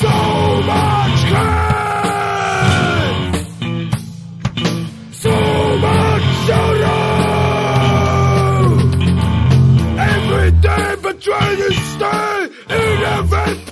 So much pain! So much sorrow! Every day betrayed his stay in the heaven!